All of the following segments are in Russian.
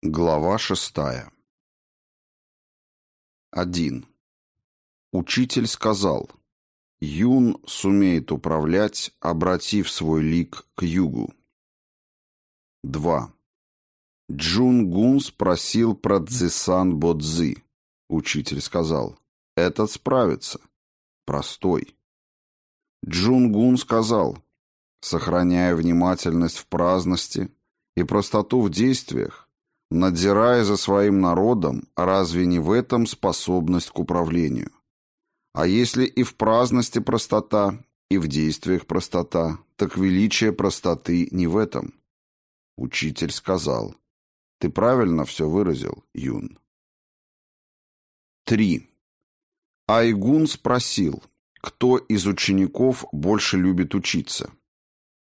Глава шестая. Один. Учитель сказал, Юн сумеет управлять, обратив свой лик к югу. Два. Джун Гун спросил про Цзисан Бодзи. Учитель сказал, этот справится. Простой. Джун Гун сказал, сохраняя внимательность в праздности и простоту в действиях, Надзирая за своим народом, разве не в этом способность к управлению? А если и в праздности простота, и в действиях простота, так величие простоты не в этом. Учитель сказал, ты правильно все выразил, Юн. 3. Айгун спросил, кто из учеников больше любит учиться.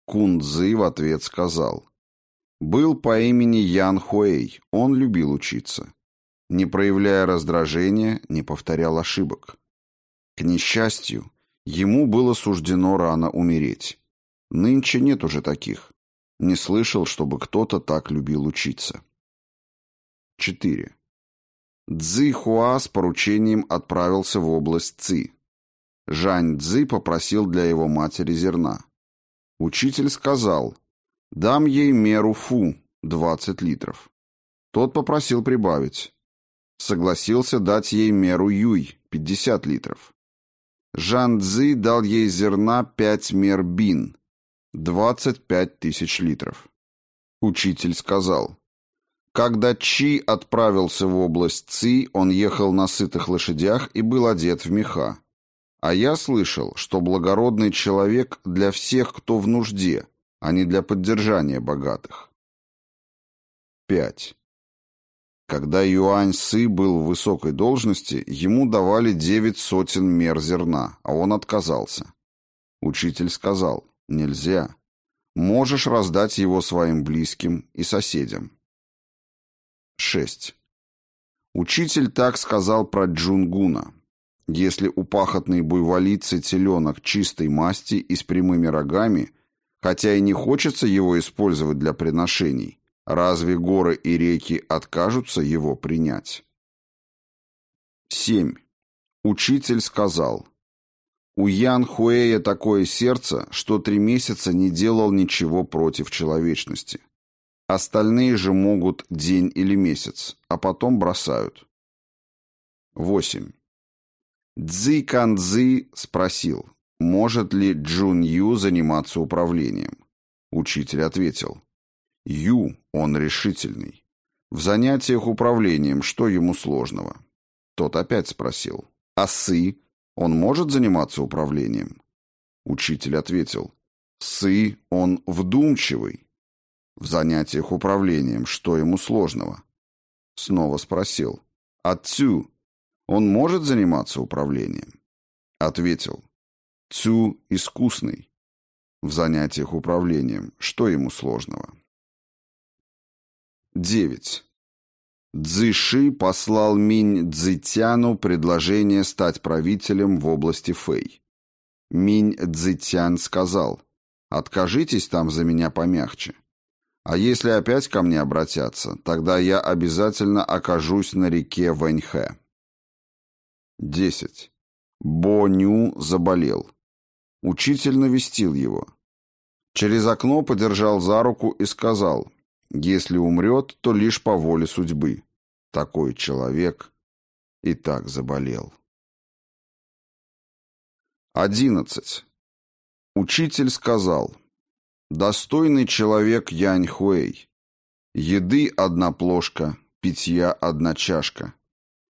Кунцзы в ответ сказал, был по имени Ян Хуэй, он любил учиться. Не проявляя раздражения, не повторял ошибок. К несчастью, ему было суждено рано умереть. Нынче нет уже таких. Не слышал, чтобы кто-то так любил учиться. 4. Цзи Хуа с поручением отправился в область Ци. Жань Цзи попросил для его матери зерна. Учитель сказал, Дам ей меру фу, 20 литров. Тот попросил прибавить. Согласился дать ей меру юй, 50 литров. Жан Цзи дал ей зерна 5 мер бин, 25 тысяч литров. Учитель сказал, когда Чи отправился в область Ци, он ехал на сытых лошадях и был одет в меха. А я слышал, что благородный человек для всех, кто в нужде, а не для поддержания богатых. 5. Когда Юань Сы был в высокой должности, ему давали девять сотен мер зерна, а он отказался. Учитель сказал, нельзя. Можешь раздать его своим близким и соседям. 6. Учитель так сказал про Джунгуна. Если у пахотной буйволицы теленок чистой масти и с прямыми рогами – Хотя и не хочется его использовать для приношений, разве горы и реки откажутся его принять? 7. Учитель сказал, «У Ян Хуэя такое сердце, что три месяца не делал ничего против человечности. Остальные же могут день или месяц, а потом бросают». 8. Цзи Канцзи спросил, может ли Джун Ю заниматься управлением? Учитель ответил. Ю, он решительный. В занятиях управлением что ему сложного? Тот опять спросил. А Сы, он может заниматься управлением? Учитель ответил. Сы, он вдумчивый. В занятиях управлением что ему сложного? Снова спросил. А Цю, он может заниматься управлением? Ответил. Цю искусный. В занятиях управлением. Что ему сложного? 9. Цзиши послал Минь Цзитяну предложение стать правителем в области Фэй. Минь Цзитян сказал, «Откажитесь там за меня помягче. А если опять ко мне обратятся, тогда я обязательно окажусь на реке Вэньхэ». 10. Бо Ню заболел. Учитель навестил его. Через окно подержал за руку и сказал, если умрет, то лишь по воле судьбы. Такой человек и так заболел. Одиннадцать. Учитель сказал, достойный человек Янь Хуэй, еды одна плошка, питья одна чашка,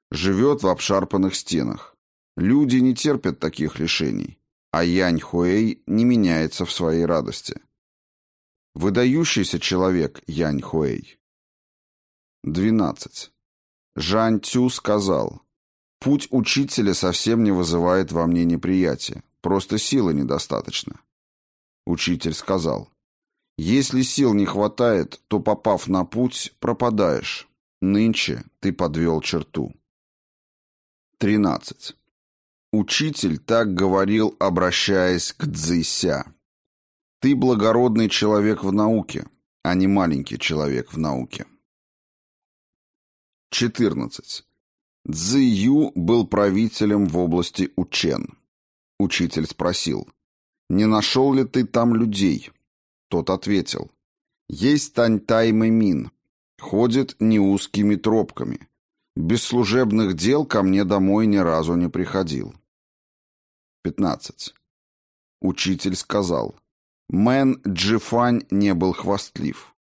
живет в обшарпанных стенах. Люди не терпят таких лишений а Янь Хуэй не меняется в своей радости. Выдающийся человек Янь Хуэй. 12. Жань Цю сказал, «Путь учителя совсем не вызывает во мне неприятия, просто силы недостаточно». Учитель сказал, «Если сил не хватает, то, попав на путь, пропадаешь. Нынче ты подвел черту». 13. Учитель так говорил, обращаясь к Цзися. «Ты благородный человек в науке, а не маленький человек в науке». 14. Цзи Ю был правителем в области Учен. Учитель спросил, «Не нашел ли ты там людей?» Тот ответил, «Есть Таньтай Мэмин, ходит не узкими тропками. Без служебных дел ко мне домой ни разу не приходил». 15. Учитель сказал, «Мэн Джифань не был хвастлив.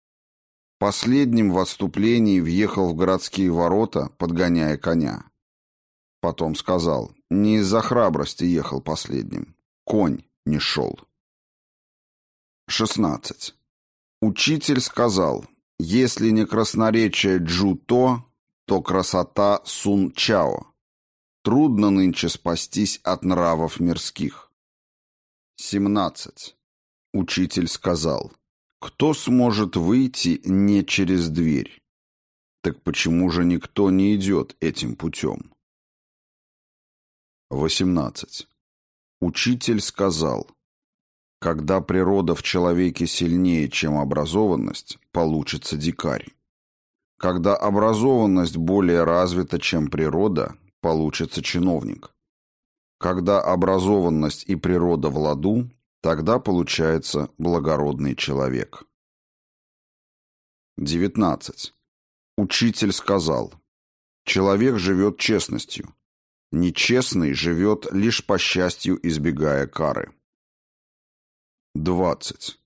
Последним в отступлении въехал в городские ворота, подгоняя коня. Потом сказал, не из-за храбрости ехал последним. Конь не шел. 16. Учитель сказал, если не красноречие Джу-То, то красота Сун-Чао. Трудно нынче спастись от нравов мирских. 17. Учитель сказал, кто сможет выйти не через дверь? Так почему же никто не идет этим путем? 18. Учитель сказал, когда природа в человеке сильнее, чем образованность, получится дикарь. Когда образованность более развита, чем природа, получится чиновник. Когда образованность и природа в ладу, Тогда получается благородный человек. 19. Учитель сказал, человек живет честностью. Нечестный живет лишь по счастью, избегая кары. 20.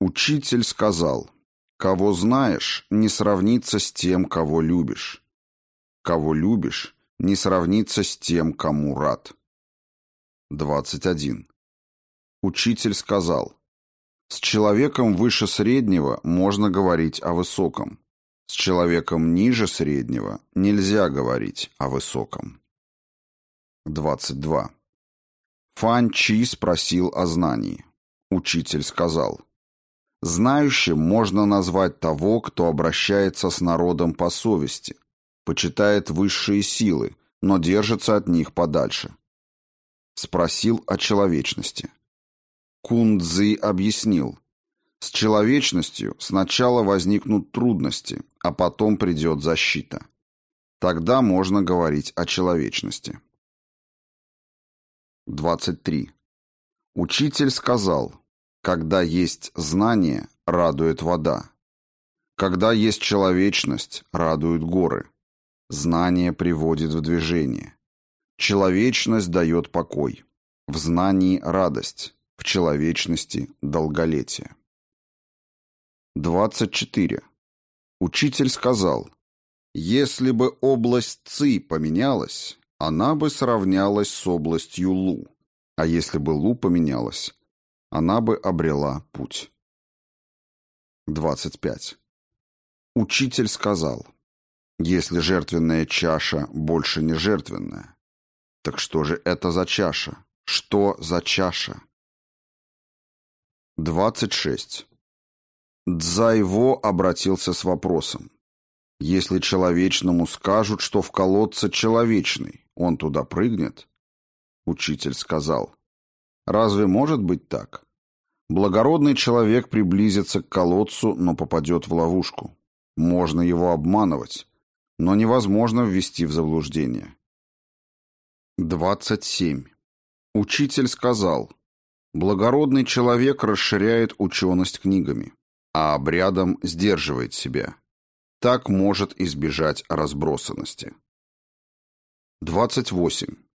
Учитель сказал, кого знаешь, не сравнится с тем, кого любишь. Кого любишь, не сравнится с тем, кому рад. 21. Учитель сказал, «С человеком выше среднего можно говорить о высоком. С человеком ниже среднего нельзя говорить о высоком». 22. Фан Чи спросил о знании. Учитель сказал, «Знающим можно назвать того, кто обращается с народом по совести, почитает высшие силы, но держится от них подальше». Спросил о человечности. Кунцзы объяснил, с человечностью сначала возникнут трудности, а потом придет защита. Тогда можно говорить о человечности. 23. Учитель сказал, когда есть знание, радует вода. Когда есть человечность, радуют горы. Знание приводит в движение. Человечность дает покой. В знании радость в человечности долголетие. 24. Учитель сказал, если бы область Ци поменялась, она бы сравнялась с областью Лу, а если бы Лу поменялась, она бы обрела путь. 25. Учитель сказал, если жертвенная чаша больше не жертвенная, так что же это за чаша? Что за чаша? 26. Дзайво обратился с вопросом. Если человечному скажут, что в колодце человечный, он туда прыгнет? Учитель сказал. Разве может быть так? Благородный человек приблизится к колодцу, но попадет в ловушку. Можно его обманывать, но невозможно ввести в заблуждение. 27. Учитель сказал, Благородный человек расширяет ученость книгами, а обрядом сдерживает себя. Так может избежать разбросанности. 28.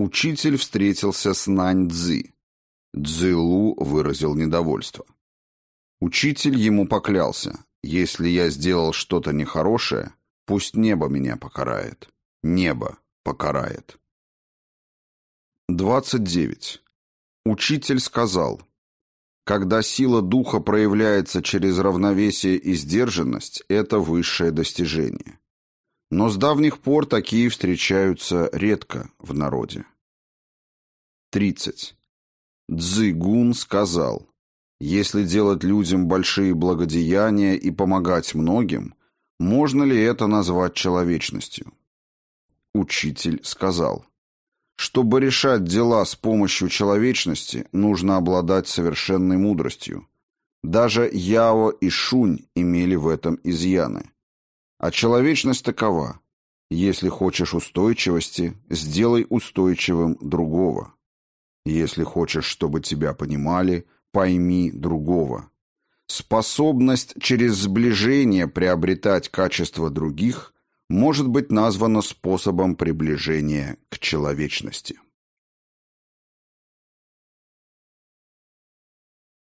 Учитель встретился с Нань Цзы. Цзылу выразил недовольство. Учитель ему поклялся, если я сделал что-то нехорошее, пусть небо меня покарает. Небо покарает. 29. Учитель сказал, когда сила духа проявляется через равновесие и сдержанность, это высшее достижение. Но с давних пор такие встречаются редко в народе. 30. Цзыгун сказал, если делать людям большие благодеяния и помогать многим, можно ли это назвать человечностью? Учитель сказал, чтобы решать дела с помощью человечности, нужно обладать совершенной мудростью. Даже Яо и Шунь имели в этом изъяны. А человечность такова. Если хочешь устойчивости, сделай устойчивым другого. Если хочешь, чтобы тебя понимали, пойми другого. Способность через сближение приобретать качества других может быть названа способом приближения к человечности.